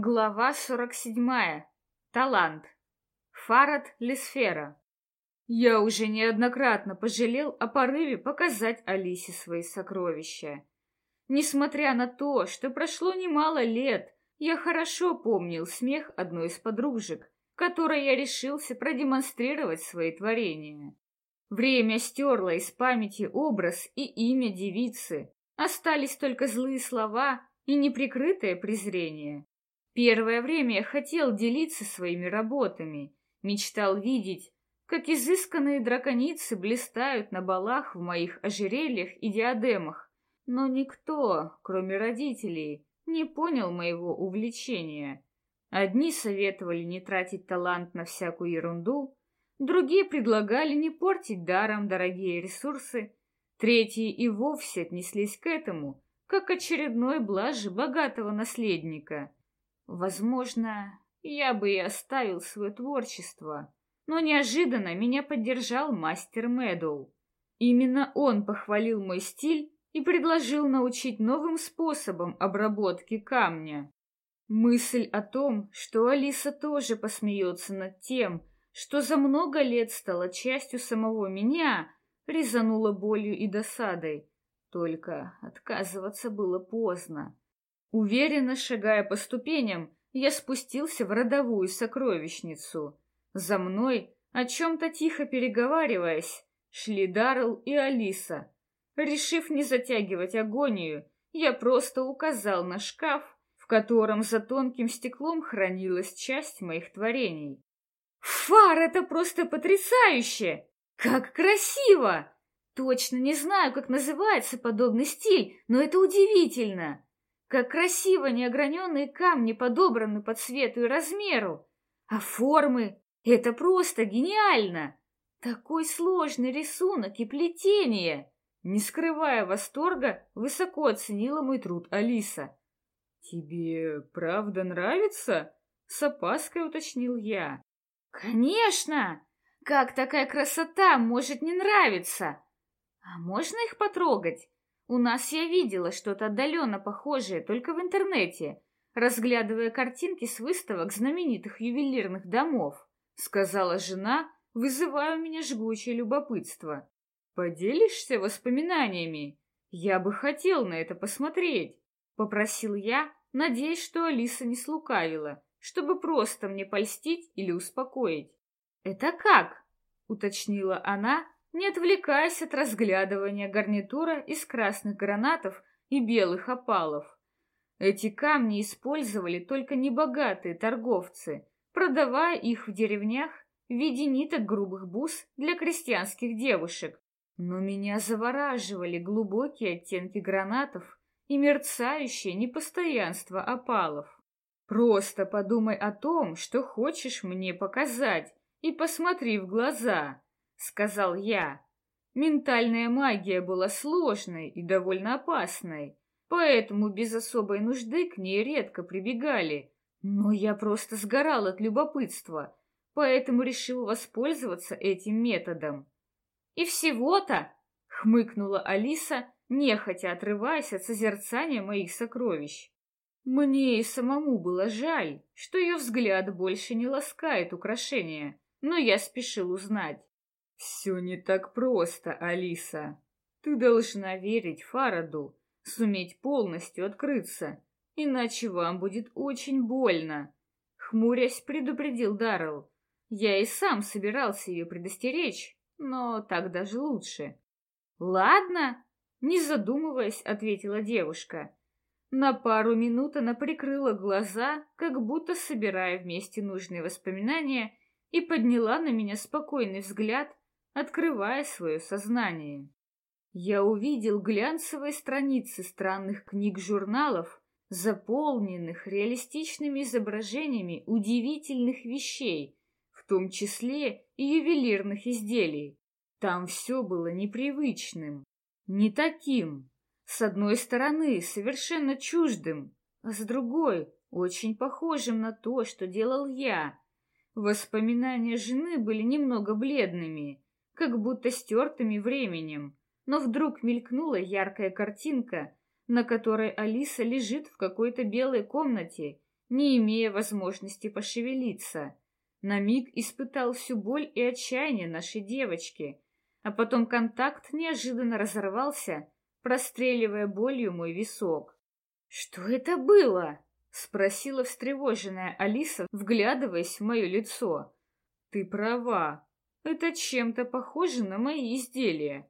Глава 47. Талант. Фарад Лисфера. Я уже неоднократно пожалел о порыве показать Алисе свои сокровища. Несмотря на то, что прошло немало лет, я хорошо помнил смех одной из подружек, которой я решился продемонстрировать свои творения. Время стерло из памяти образ и имя девицы, остались только злые слова и неприкрытое презрение. Первое время я хотел делиться своими работами, мечтал видеть, как изысканные драконицы блистают на балах в моих ожерельях и диадемах, но никто, кроме родителей, не понял моего увлечения. Одни советовали не тратить талант на всякую ерунду, другие предлагали не портить даром дорогие ресурсы, третьи и вовсе отнеслись к этому, как очередной блаже богатого наследника — Возможно, я бы и оставил свое творчество, но неожиданно меня поддержал мастер Мэдоу. Именно он похвалил мой стиль и предложил научить новым способам обработки камня. Мысль о том, что Алиса тоже посмеется над тем, что за много лет стала частью самого меня, резанула болью и досадой. Только отказываться было поздно. Уверенно шагая по ступеням, я спустился в родовую сокровищницу. За мной, о чем-то тихо переговариваясь, шли Даррелл и Алиса. Решив не затягивать агонию, я просто указал на шкаф, в котором за тонким стеклом хранилась часть моих творений. «Фар, это просто потрясающе! Как красиво! Точно не знаю, как называется подобный стиль, но это удивительно!» Как красиво неограненные камни подобраны по цвету и размеру. А формы — это просто гениально! Такой сложный рисунок и плетение! Не скрывая восторга, высоко оценила мой труд Алиса. «Тебе правда нравится?» — с опаской уточнил я. «Конечно! Как такая красота может не нравиться? А можно их потрогать? У нас я видела что-то отдаленно похожее только в интернете, разглядывая картинки с выставок знаменитых ювелирных домов, сказала жена, вызывая у меня жгучее любопытство. Поделишься воспоминаниями? Я бы хотел на это посмотреть, попросил я, надеясь, что Алиса не слукавила, чтобы просто мне польстить или успокоить. Это как? уточнила она, не отвлекаясь от разглядывания гарнитура из красных гранатов и белых опалов. Эти камни использовали только небогатые торговцы, продавая их в деревнях в виде ниток грубых бус для крестьянских девушек. Но меня завораживали глубокие оттенки гранатов и мерцающее непостоянство опалов. Просто подумай о том, что хочешь мне показать, и посмотри в глаза сказал я. Ментальная магия была сложной и довольно опасной, поэтому без особой нужды к ней редко прибегали. Но я просто сгорал от любопытства, поэтому решил воспользоваться этим методом. И всего-то, хмыкнула Алиса, нехотя отрываясь от созерцания моих сокровищ. Мне и самому было жаль, что ее взгляд больше не ласкает украшения, но я спешил узнать. Все не так просто, Алиса. Ты должна верить Фараду, суметь полностью открыться, иначе вам будет очень больно. Хмурясь, предупредил Даррелл. Я и сам собирался ее предостеречь, но так даже лучше. Ладно, не задумываясь, ответила девушка. На пару минут она прикрыла глаза, как будто собирая вместе нужные воспоминания, и подняла на меня спокойный взгляд, открывая свое сознание. Я увидел глянцевые страницы странных книг-журналов, заполненных реалистичными изображениями удивительных вещей, в том числе и ювелирных изделий. Там все было непривычным, не таким. С одной стороны, совершенно чуждым, а с другой, очень похожим на то, что делал я. Воспоминания жены были немного бледными, как будто стертыми временем. Но вдруг мелькнула яркая картинка, на которой Алиса лежит в какой-то белой комнате не имея возможности пошевелиться. На миг испытал всю боль и отчаяние нашей девочки, а потом контакт неожиданно разорвался, простреливая болью мой висок. «Что это было?» — спросила встревоженная Алиса, вглядываясь в мое лицо. «Ты права. Это чем-то похоже на мои изделия.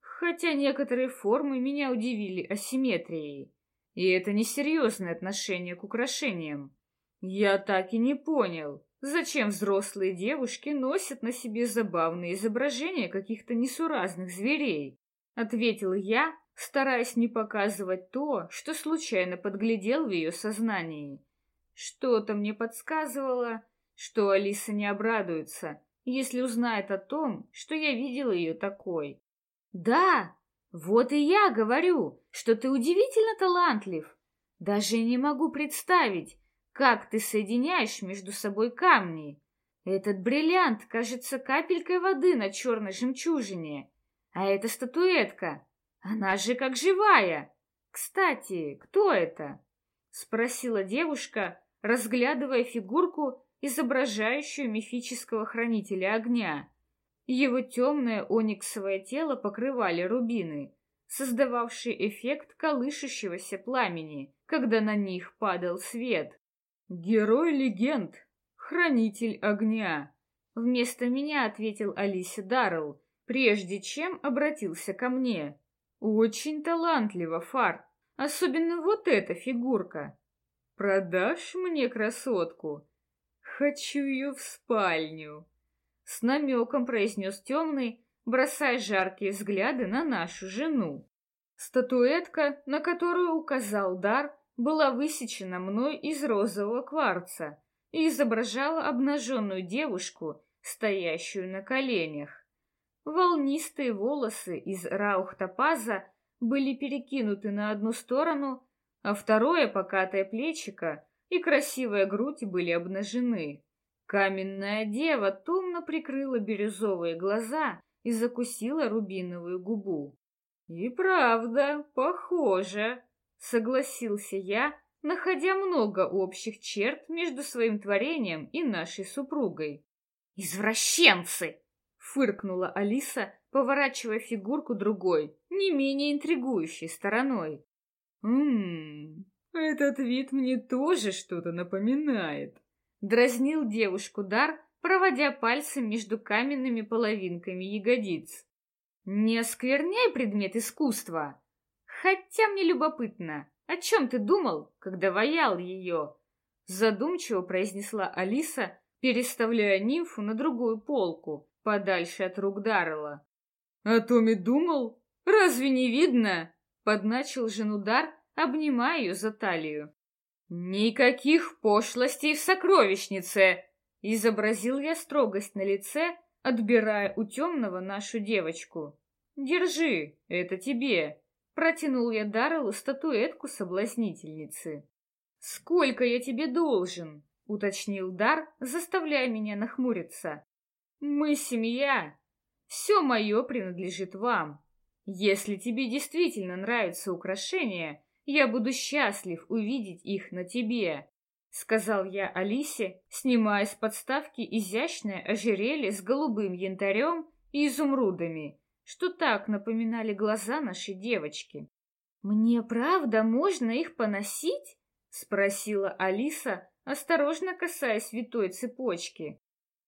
Хотя некоторые формы меня удивили асимметрией. И это несерьезное отношение к украшениям. Я так и не понял, зачем взрослые девушки носят на себе забавные изображения каких-то несуразных зверей. Ответил я, стараясь не показывать то, что случайно подглядел в ее сознании. Что-то мне подсказывало, что Алиса не обрадуется, если узнает о том, что я видел ее такой. «Да, вот и я говорю, что ты удивительно талантлив. Даже не могу представить, как ты соединяешь между собой камни. Этот бриллиант кажется капелькой воды на черной жемчужине, а эта статуэтка она же как живая. Кстати, кто это? Спросила девушка, разглядывая фигурку, изображающую мифического хранителя огня. Его темное ониксовое тело покрывали рубины, создававшие эффект колышущегося пламени, когда на них падал свет. «Герой легенд, хранитель огня!» Вместо меня ответил Алисе Даррелл, прежде чем обратился ко мне. Очень талантливо, Фар. Особенно вот эта фигурка. Продашь мне красотку? Хочу ее в спальню. С намеком произнес темный, бросая жаркие взгляды на нашу жену. Статуэтка, на которую указал дар, была высечена мной из розового кварца и изображала обнаженную девушку, стоящую на коленях. Волнистые волосы из раухтопаза были перекинуты на одну сторону, а второе покатое плечико и красивая грудь были обнажены. Каменная дева томно прикрыла бирюзовые глаза и закусила рубиновую губу. «И правда, похоже», — согласился я, находя много общих черт между своим творением и нашей супругой. «Извращенцы!» фыркнула Алиса, поворачивая фигурку другой, не менее интригующей стороной. «Ммм, этот вид мне тоже что-то напоминает», — дразнил девушку Дар, проводя пальцем между каменными половинками ягодиц. «Не оскверняй предмет искусства. Хотя мне любопытно, о чем ты думал, когда ваял ее?» Задумчиво произнесла Алиса, переставляя нимфу на другую полку, подальше от рук Даррелла. «О том и думал? Разве не видно?» — подначил жену Дар, обнимая ее за талию. «Никаких пошлостей в сокровищнице!» — изобразил я строгость на лице, отбирая у темного нашу девочку. «Держи, это тебе!» — протянул я Дарреллу статуэтку соблазнительницы. «Сколько я тебе должен?» — уточнил Дар, заставляя меня нахмуриться. Мы семья. Все мое принадлежит вам. Если тебе действительно нравятся украшения, я буду счастлив увидеть их на тебе, сказал я Алисе, снимая с подставки изящное ожерелье с голубым янтарем и изумрудами, что так напоминали глаза нашей девочки. Мне правда можно их поносить? спросила Алиса, осторожно касаясь витой цепочки.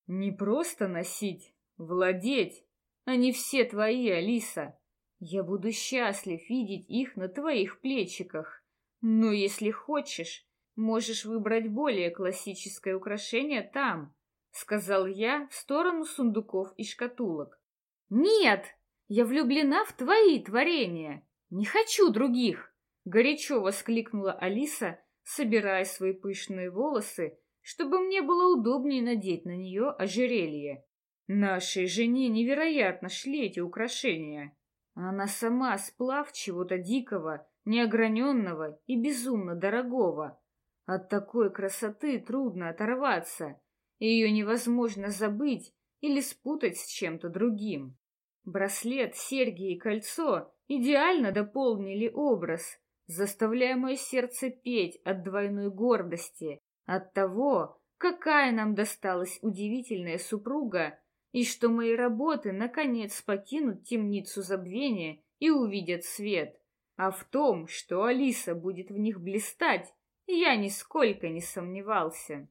Не просто носить, владеть. Они все твои, Алиса. Я буду счастлив видеть их на твоих плечиках. Но если хочешь, можешь выбрать более классическое украшение там, сказал я в сторону сундуков и шкатулок. Нет, я влюблена в твои творения. Не хочу других, горячо воскликнула Алиса, собирая свои пышные волосы чтобы мне было удобнее надеть на нее ожерелье. Нашей жене невероятно шли эти украшения. Она сама сплав чего-то дикого, неограненного и безумно дорогого. От такой красоты трудно оторваться, ее невозможно забыть или спутать с чем-то другим. Браслет, серьги и кольцо идеально дополнили образ, заставляя мое сердце петь от двойной гордости От того, какая нам досталась удивительная супруга, и что мои работы наконец покинут темницу забвения и увидят свет. А в том, что Алиса будет в них блистать, я нисколько не сомневался.